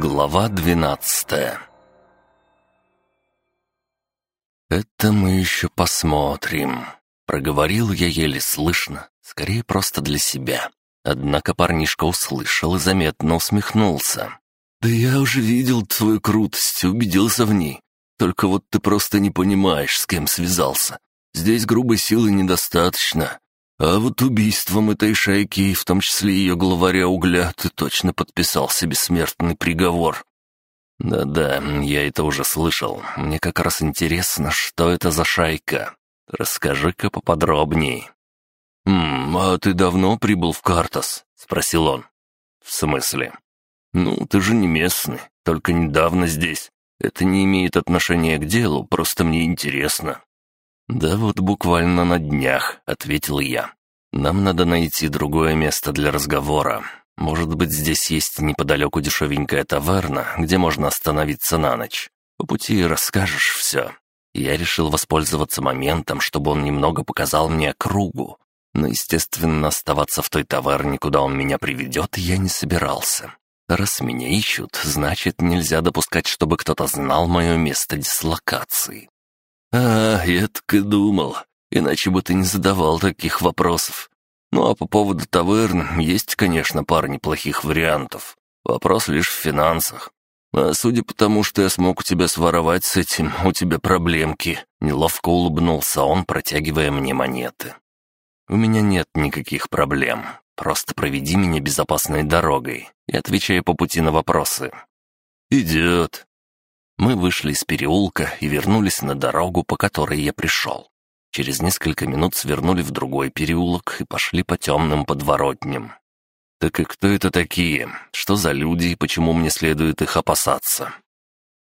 Глава двенадцатая «Это мы еще посмотрим», — проговорил я еле слышно, скорее просто для себя. Однако парнишка услышал и заметно усмехнулся. «Да я уже видел твою крутость, убедился в ней. Только вот ты просто не понимаешь, с кем связался. Здесь грубой силы недостаточно. А вот убийством этой шайки, в том числе ее главаря Угля, ты точно подписал себе смертный приговор. Да-да, я это уже слышал. Мне как раз интересно, что это за шайка. Расскажи-ка поподробней. «Хм, а ты давно прибыл в Картас?» — спросил он. «В смысле?» «Ну, ты же не местный, только недавно здесь. Это не имеет отношения к делу, просто мне интересно. «Да вот буквально на днях», — ответил я. «Нам надо найти другое место для разговора. Может быть, здесь есть неподалеку дешевенькая таверна, где можно остановиться на ночь. По пути расскажешь все». Я решил воспользоваться моментом, чтобы он немного показал мне кругу. Но, естественно, оставаться в той таверне, куда он меня приведет, я не собирался. Раз меня ищут, значит, нельзя допускать, чтобы кто-то знал мое место дислокации. «А, я так и думал. Иначе бы ты не задавал таких вопросов. Ну а по поводу таверн, есть, конечно, пара неплохих вариантов. Вопрос лишь в финансах. А судя по тому, что я смог у тебя своровать с этим, у тебя проблемки». Неловко улыбнулся он, протягивая мне монеты. «У меня нет никаких проблем. Просто проведи меня безопасной дорогой и отвечай по пути на вопросы». «Идет», мы вышли из переулка и вернулись на дорогу, по которой я пришел. Через несколько минут свернули в другой переулок и пошли по темным подворотням. «Так и кто это такие? Что за люди и почему мне следует их опасаться?»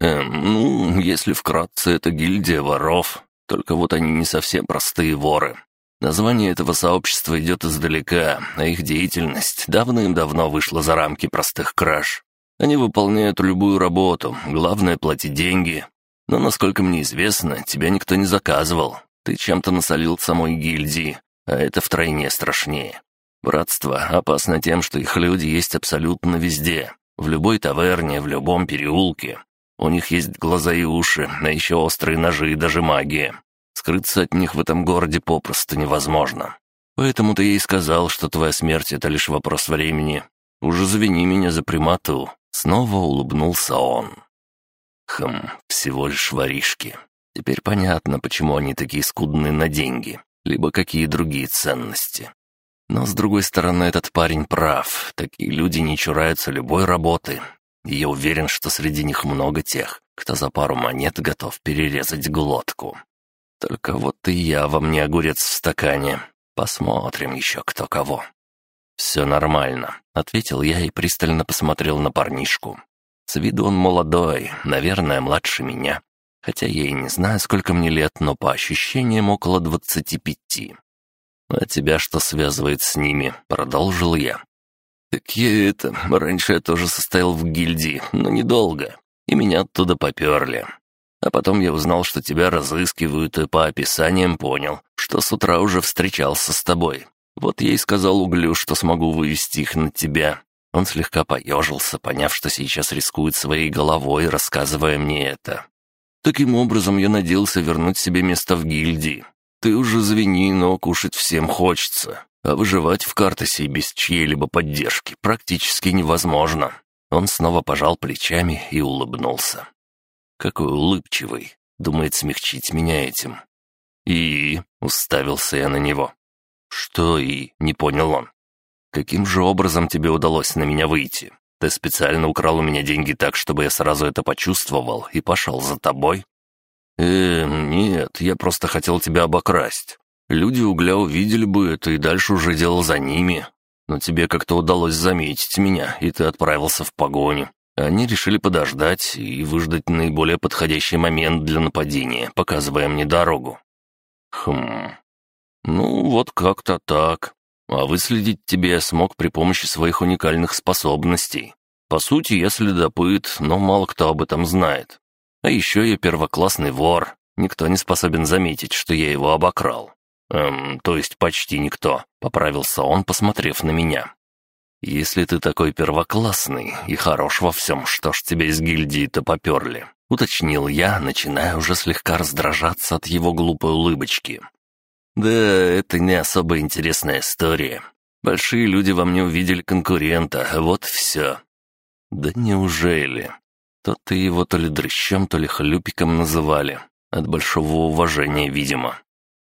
«Эм, ну, если вкратце, это гильдия воров. Только вот они не совсем простые воры. Название этого сообщества идет издалека, а их деятельность давным-давно вышла за рамки простых краж. Они выполняют любую работу, главное — платить деньги. Но, насколько мне известно, тебя никто не заказывал. Ты чем-то насолил самой гильдии, а это втройне страшнее. Братство опасно тем, что их люди есть абсолютно везде. В любой таверне, в любом переулке. У них есть глаза и уши, а еще острые ножи и даже магия. Скрыться от них в этом городе попросту невозможно. Поэтому-то я и сказал, что твоя смерть — это лишь вопрос времени. Уже завини меня за примату, Снова улыбнулся он. Хм, всего лишь воришки. Теперь понятно, почему они такие скудные на деньги, либо какие другие ценности. Но, с другой стороны, этот парень прав. Такие люди не чураются любой работы. И я уверен, что среди них много тех, кто за пару монет готов перерезать глотку. Только вот и я вам не огурец в стакане. Посмотрим еще кто кого. «Все нормально», — ответил я и пристально посмотрел на парнишку. С виду он молодой, наверное, младше меня. Хотя я и не знаю, сколько мне лет, но по ощущениям около двадцати пяти. «А тебя что связывает с ними?» — продолжил я. «Так я это... Раньше я тоже состоял в гильдии, но недолго, и меня оттуда поперли. А потом я узнал, что тебя разыскивают, и по описаниям понял, что с утра уже встречался с тобой. Вот я и сказал Углю, что смогу вывести их на тебя. Он слегка поежился, поняв, что сейчас рискует своей головой, рассказывая мне это. Таким образом, я надеялся вернуть себе место в гильдии. Ты уже звени, но кушать всем хочется. А выживать в картосе без чьей-либо поддержки практически невозможно. Он снова пожал плечами и улыбнулся. Какой улыбчивый. Думает смягчить меня этим. И уставился я на него. «Что и?» — не понял он. «Каким же образом тебе удалось на меня выйти? Ты специально украл у меня деньги так, чтобы я сразу это почувствовал и пошел за тобой?» «Э, нет, я просто хотел тебя обокрасть. Люди угля увидели бы это и дальше уже делал за ними. Но тебе как-то удалось заметить меня, и ты отправился в погоню. Они решили подождать и выждать наиболее подходящий момент для нападения, показывая мне дорогу. Хм, «Ну, вот как-то так. А выследить тебе я смог при помощи своих уникальных способностей. По сути, я следопыт, но мало кто об этом знает. А еще я первоклассный вор. Никто не способен заметить, что я его обокрал. Эм, то есть почти никто», — поправился он, посмотрев на меня. «Если ты такой первоклассный и хорош во всем, что ж тебя из гильдии-то поперли?» — уточнил я, начиная уже слегка раздражаться от его глупой улыбочки. «Да, это не особо интересная история. Большие люди во мне увидели конкурента, вот все». «Да неужели?» То-то его то ли дрыщом, то ли хлюпиком называли. От большого уважения, видимо.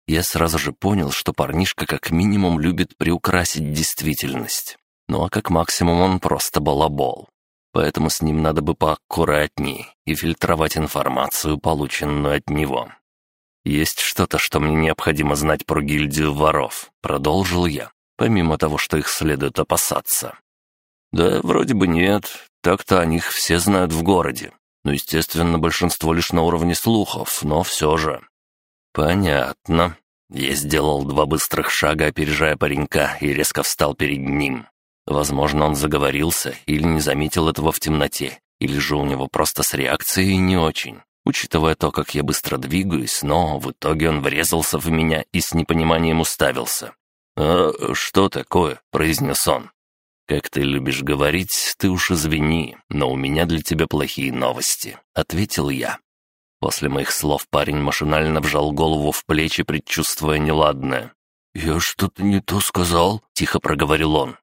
Я сразу же понял, что парнишка как минимум любит приукрасить действительность. Ну а как максимум он просто балабол. Поэтому с ним надо бы поаккуратней и фильтровать информацию, полученную от него. «Есть что-то, что мне необходимо знать про гильдию воров», — продолжил я, помимо того, что их следует опасаться. «Да, вроде бы нет. Так-то о них все знают в городе. Ну, естественно, большинство лишь на уровне слухов, но все же. «Понятно». Я сделал два быстрых шага, опережая паренька, и резко встал перед ним. Возможно, он заговорился или не заметил этого в темноте, или же у него просто с реакцией не очень, учитывая то, как я быстро двигаюсь, но в итоге он врезался в меня и с непониманием уставился. «А что такое?» — произнес он. «Как ты любишь говорить, ты уж извини, но у меня для тебя плохие новости», — ответил я. После моих слов парень машинально вжал голову в плечи, предчувствуя неладное. «Я что-то не то сказал?» — тихо проговорил он.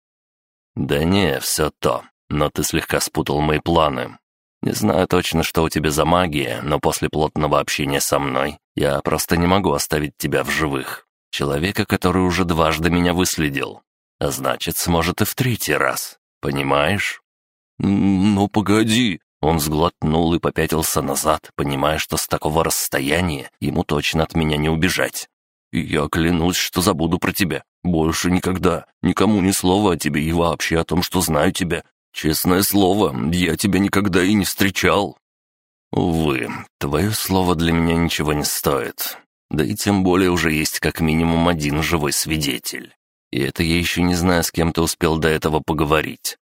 «Да не, все то. Но ты слегка спутал мои планы. Не знаю точно, что у тебя за магия, но после плотного общения со мной я просто не могу оставить тебя в живых. Человека, который уже дважды меня выследил. А значит, сможет и в третий раз. Понимаешь?» «Ну, погоди», он сглотнул и попятился назад, понимая, что с такого расстояния ему точно от меня не убежать. «Я клянусь, что забуду про тебя. Больше никогда. Никому ни слова о тебе и вообще о том, что знаю тебя. Честное слово, я тебя никогда и не встречал». «Увы, твое слово для меня ничего не стоит. Да и тем более уже есть как минимум один живой свидетель. И это я еще не знаю, с кем ты успел до этого поговорить.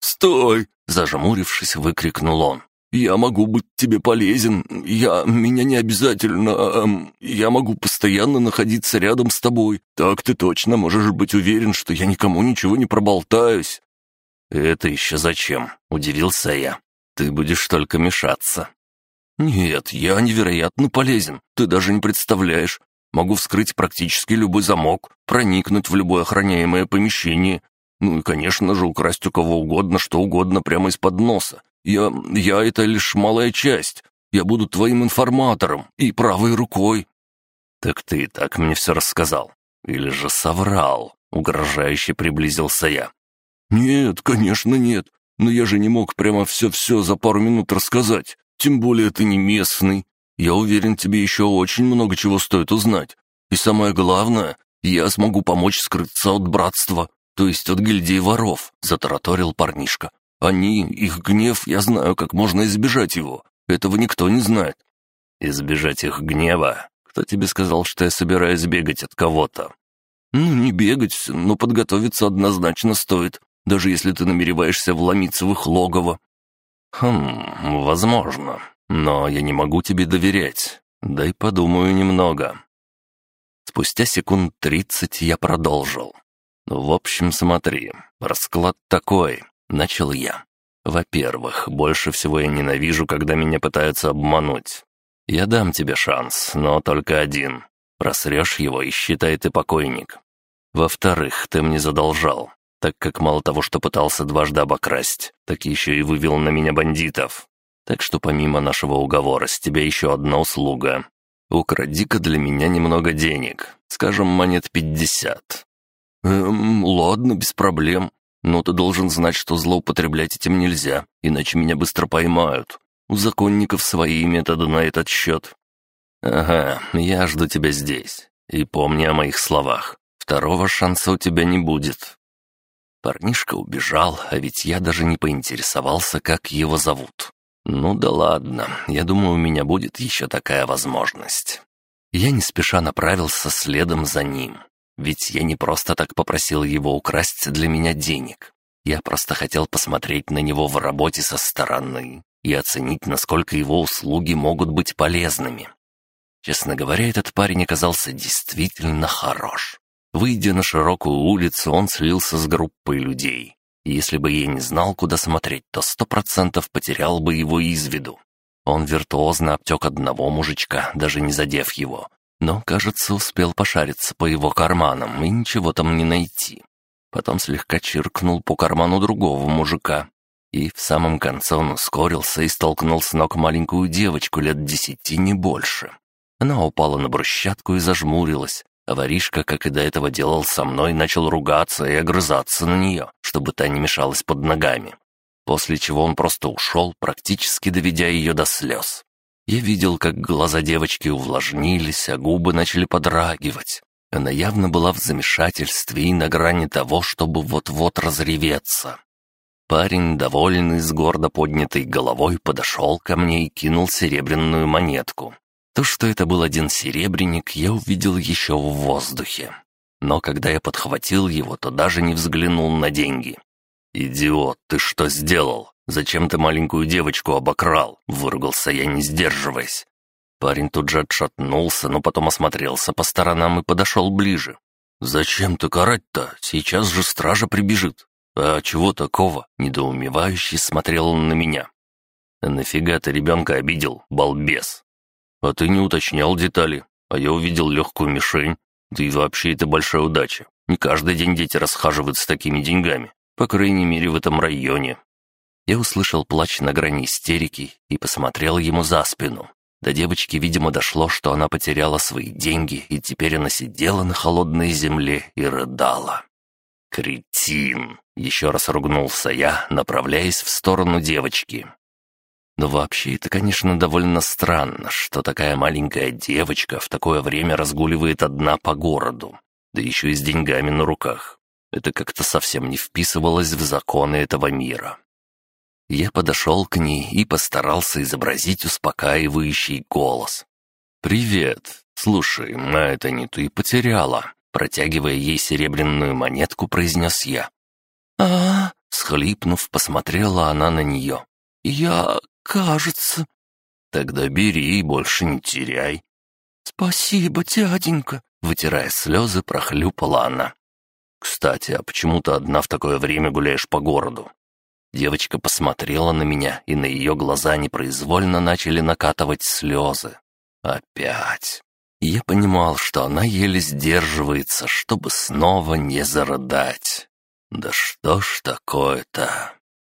«Стой!» — зажмурившись, выкрикнул он. «Я могу быть тебе полезен. Я... Меня не обязательно... Эм, я могу постоянно находиться рядом с тобой. Так ты точно можешь быть уверен, что я никому ничего не проболтаюсь». «Это еще зачем?» — удивился я. «Ты будешь только мешаться». «Нет, я невероятно полезен. Ты даже не представляешь. Могу вскрыть практически любой замок, проникнуть в любое охраняемое помещение, ну и, конечно же, украсть у кого угодно, что угодно прямо из-под носа. Я... я — это лишь малая часть. Я буду твоим информатором и правой рукой». «Так ты и так мне все рассказал. Или же соврал?» — угрожающе приблизился я. «Нет, конечно нет. Но я же не мог прямо все-все за пару минут рассказать. Тем более ты не местный. Я уверен, тебе еще очень много чего стоит узнать. И самое главное, я смогу помочь скрыться от братства то есть от гильдии воров», — затараторил парнишка. «Они, их гнев, я знаю, как можно избежать его. Этого никто не знает». «Избежать их гнева? Кто тебе сказал, что я собираюсь бегать от кого-то?» «Ну, не бегать, но подготовиться однозначно стоит, даже если ты намереваешься вломиться в их логово». «Хм, возможно, но я не могу тебе доверять. Дай подумаю немного». Спустя секунд тридцать я продолжил. «В общем, смотри, расклад такой», — начал я. «Во-первых, больше всего я ненавижу, когда меня пытаются обмануть. Я дам тебе шанс, но только один. Просрешь его и считай ты покойник. Во-вторых, ты мне задолжал, так как мало того, что пытался дважды обокрасть, так еще и вывел на меня бандитов. Так что помимо нашего уговора с тебя еще одна услуга. Укради-ка для меня немного денег, скажем, монет пятьдесят. «Эм, ладно, без проблем. Но ты должен знать, что злоупотреблять этим нельзя, иначе меня быстро поймают. У законников свои методы на этот счет». «Ага, я жду тебя здесь. И помни о моих словах. Второго шанса у тебя не будет». Парнишка убежал, а ведь я даже не поинтересовался, как его зовут. Ну да ладно, я думаю, у меня будет еще такая возможность. Я не спеша направился следом за ним. Ведь я не просто так попросил его украсть для меня денег. Я просто хотел посмотреть на него в работе со стороны и оценить, насколько его услуги могут быть полезными. Честно говоря, этот парень оказался действительно хорош. Выйдя на широкую улицу, он слился с группой людей. И если бы я не знал, куда смотреть, то сто процентов потерял бы его из виду. Он виртуозно обтек одного мужичка, даже не задев его. Но, кажется, успел пошариться по его карманам и ничего там не найти. Потом слегка чиркнул по карману другого мужика. И в самом конце он ускорился и столкнул с ног маленькую девочку лет десяти, не больше. Она упала на брусчатку и зажмурилась, а воришка, как и до этого делал со мной, начал ругаться и огрызаться на нее, чтобы та не мешалась под ногами. После чего он просто ушел, практически доведя ее до слез. Я видел, как глаза девочки увлажнились, а губы начали подрагивать. Она явно была в замешательстве и на грани того, чтобы вот-вот разреветься. Парень, довольный, с гордо поднятой головой, подошел ко мне и кинул серебряную монетку. То, что это был один серебряник, я увидел еще в воздухе. Но когда я подхватил его, то даже не взглянул на деньги. «Идиот, ты что сделал? Зачем ты маленькую девочку обокрал?» — выругался я, не сдерживаясь. Парень тут же отшатнулся, но потом осмотрелся по сторонам и подошел ближе. «Зачем ты карать-то? Сейчас же стража прибежит». «А чего такого?» — недоумевающий смотрел он на меня. «Нафига ты ребенка обидел, балбес?» «А ты не уточнял детали, а я увидел легкую мишень. Да и вообще это большая удача. Не каждый день дети расхаживают с такими деньгами, по крайней мере в этом районе». Я услышал плач на грани истерики и посмотрел ему за спину. До девочки, видимо, дошло, что она потеряла свои деньги, и теперь она сидела на холодной земле и рыдала. «Кретин!» — еще раз ругнулся я, направляясь в сторону девочки. Но вообще это, конечно, довольно странно, что такая маленькая девочка в такое время разгуливает одна по городу, да еще и с деньгами на руках. Это как-то совсем не вписывалось в законы этого мира. Я подошел к ней и постарался изобразить успокаивающий голос. «Привет. Слушай, а это не ты потеряла?» Протягивая ей серебряную монетку, произнес я. а, -а, Схлипнув, посмотрела она на нее. «Я «Кажется». «Тогда бери и больше не теряй». «Спасибо, дяденька», — вытирая слезы, прохлюпала она. «Кстати, а почему ты одна в такое время гуляешь по городу?» Девочка посмотрела на меня, и на ее глаза непроизвольно начали накатывать слезы. Опять. я понимал, что она еле сдерживается, чтобы снова не зарыдать. Да что ж такое-то?